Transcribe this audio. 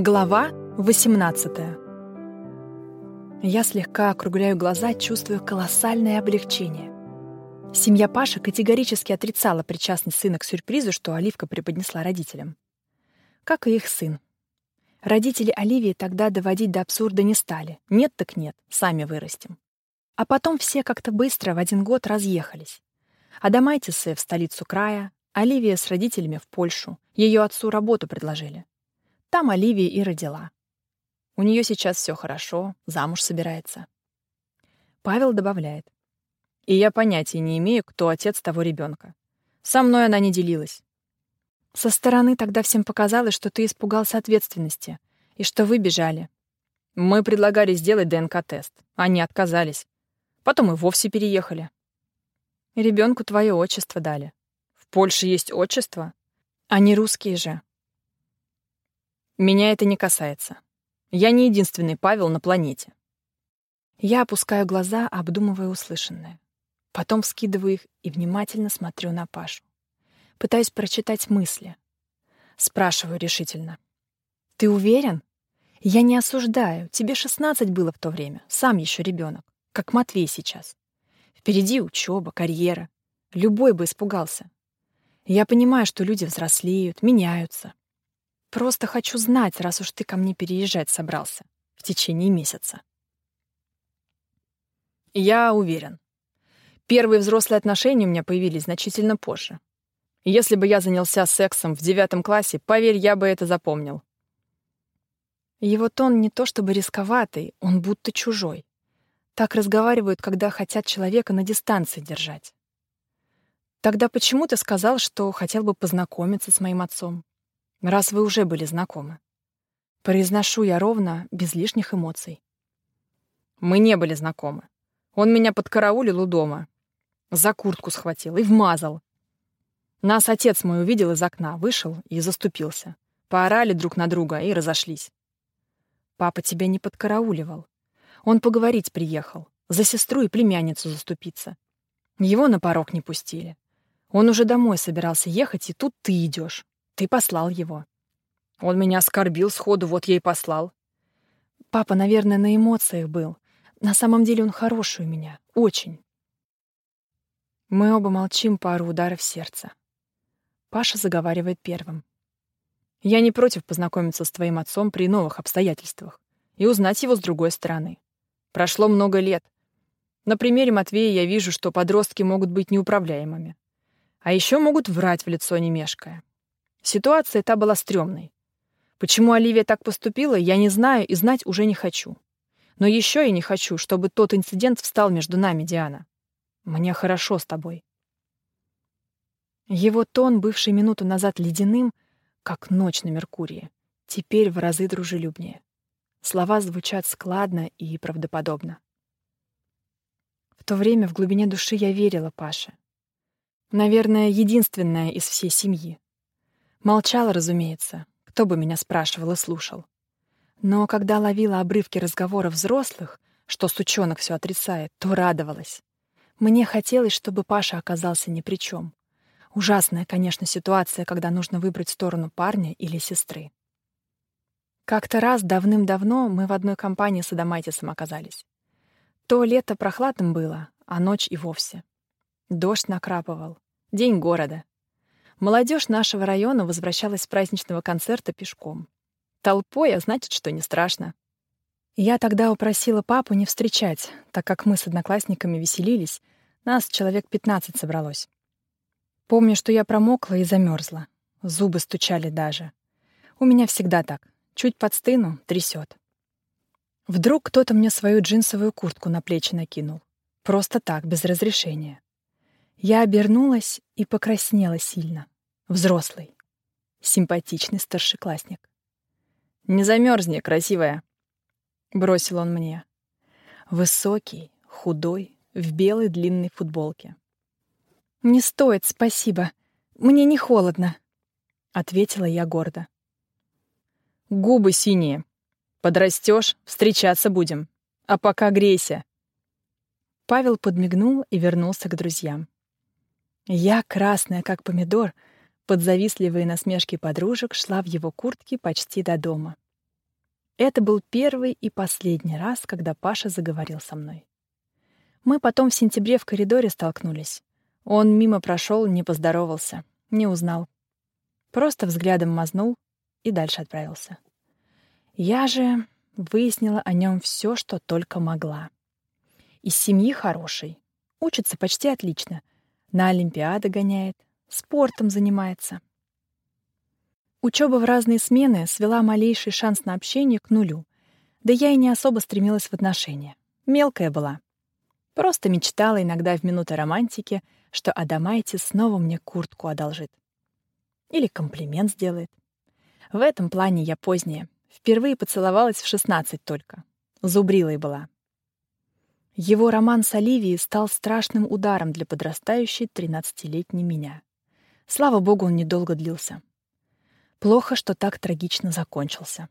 Глава 18 Я слегка округляю глаза, чувствуя колоссальное облегчение. Семья Паши категорически отрицала причастность сына к сюрпризу, что Оливка преподнесла родителям. Как и их сын. Родители Оливии тогда доводить до абсурда не стали. Нет так нет, сами вырастим. А потом все как-то быстро в один год разъехались. Адамайтисы в столицу края, Оливия с родителями в Польшу. Ее отцу работу предложили. Там Оливия и родила. У нее сейчас все хорошо, замуж собирается. Павел добавляет. И я понятия не имею, кто отец того ребенка. Со мной она не делилась. Со стороны тогда всем показалось, что ты испугался ответственности и что вы бежали. Мы предлагали сделать ДНК-тест. Они отказались. Потом и вовсе переехали. Ребенку твое отчество дали. В Польше есть отчество? Они русские же. Меня это не касается. Я не единственный Павел на планете. Я опускаю глаза, обдумывая услышанное. Потом вскидываю их и внимательно смотрю на Пашу. Пытаюсь прочитать мысли. Спрашиваю решительно. «Ты уверен? Я не осуждаю. Тебе 16 было в то время. Сам еще ребенок. Как Матвей сейчас. Впереди учеба, карьера. Любой бы испугался. Я понимаю, что люди взрослеют, меняются. Просто хочу знать, раз уж ты ко мне переезжать собрался в течение месяца. Я уверен. Первые взрослые отношения у меня появились значительно позже. Если бы я занялся сексом в девятом классе, поверь, я бы это запомнил. Его тон не то чтобы рисковатый, он будто чужой. Так разговаривают, когда хотят человека на дистанции держать. Тогда почему ты сказал, что хотел бы познакомиться с моим отцом? Раз вы уже были знакомы. Произношу я ровно, без лишних эмоций. Мы не были знакомы. Он меня подкараулил у дома. За куртку схватил и вмазал. Нас отец мой увидел из окна, вышел и заступился. Поорали друг на друга и разошлись. Папа тебя не подкарауливал. Он поговорить приехал, за сестру и племянницу заступиться. Его на порог не пустили. Он уже домой собирался ехать, и тут ты идешь. Ты послал его. Он меня оскорбил сходу, вот и послал. Папа, наверное, на эмоциях был. На самом деле он хороший у меня. Очень. Мы оба молчим пару ударов сердца. Паша заговаривает первым. Я не против познакомиться с твоим отцом при новых обстоятельствах и узнать его с другой стороны. Прошло много лет. На примере Матвея я вижу, что подростки могут быть неуправляемыми. А еще могут врать в лицо не мешкая. Ситуация та была стрёмной. Почему Оливия так поступила, я не знаю и знать уже не хочу. Но еще я не хочу, чтобы тот инцидент встал между нами, Диана. Мне хорошо с тобой. Его тон, бывший минуту назад ледяным, как ночь на Меркурии, теперь в разы дружелюбнее. Слова звучат складно и правдоподобно. В то время в глубине души я верила Паше. Наверное, единственная из всей семьи. Молчала, разумеется, кто бы меня спрашивал и слушал. Но когда ловила обрывки разговоров взрослых, что сучонок все отрицает, то радовалась. Мне хотелось, чтобы Паша оказался ни при чем. Ужасная, конечно, ситуация, когда нужно выбрать сторону парня или сестры. Как-то раз давным-давно мы в одной компании с Адамайтисом оказались. То лето прохладным было, а ночь и вовсе. Дождь накрапывал. День города. Молодежь нашего района возвращалась с праздничного концерта пешком. Толпой, а значит, что не страшно. Я тогда упросила папу не встречать, так как мы с одноклассниками веселились, нас человек 15 собралось. Помню, что я промокла и замерзла. Зубы стучали даже. У меня всегда так. Чуть подстыну — трясет. Вдруг кто-то мне свою джинсовую куртку на плечи накинул. Просто так, без разрешения. Я обернулась и покраснела сильно. Взрослый. Симпатичный старшеклассник. «Не замерзни, красивая», — бросил он мне. Высокий, худой, в белой длинной футболке. «Не стоит, спасибо. Мне не холодно», — ответила я гордо. «Губы синие. Подрастешь, встречаться будем. А пока грейся». Павел подмигнул и вернулся к друзьям. Я, красная как помидор, под завистливые насмешки подружек шла в его куртке почти до дома. Это был первый и последний раз, когда Паша заговорил со мной. Мы потом в сентябре в коридоре столкнулись. Он мимо прошел, не поздоровался, не узнал. Просто взглядом мазнул и дальше отправился. Я же выяснила о нем все, что только могла. Из семьи хорошей, учится почти отлично, на Олимпиады гоняет, спортом занимается. Учеба в разные смены свела малейший шанс на общение к нулю. Да я и не особо стремилась в отношения. Мелкая была. Просто мечтала иногда в минуты романтики, что Адамайте снова мне куртку одолжит. Или комплимент сделает. В этом плане я поздняя. Впервые поцеловалась в 16 только. Зубрилой была. Его роман с Оливией стал страшным ударом для подрастающей 13-летней меня. Слава богу, он недолго длился. Плохо, что так трагично закончился.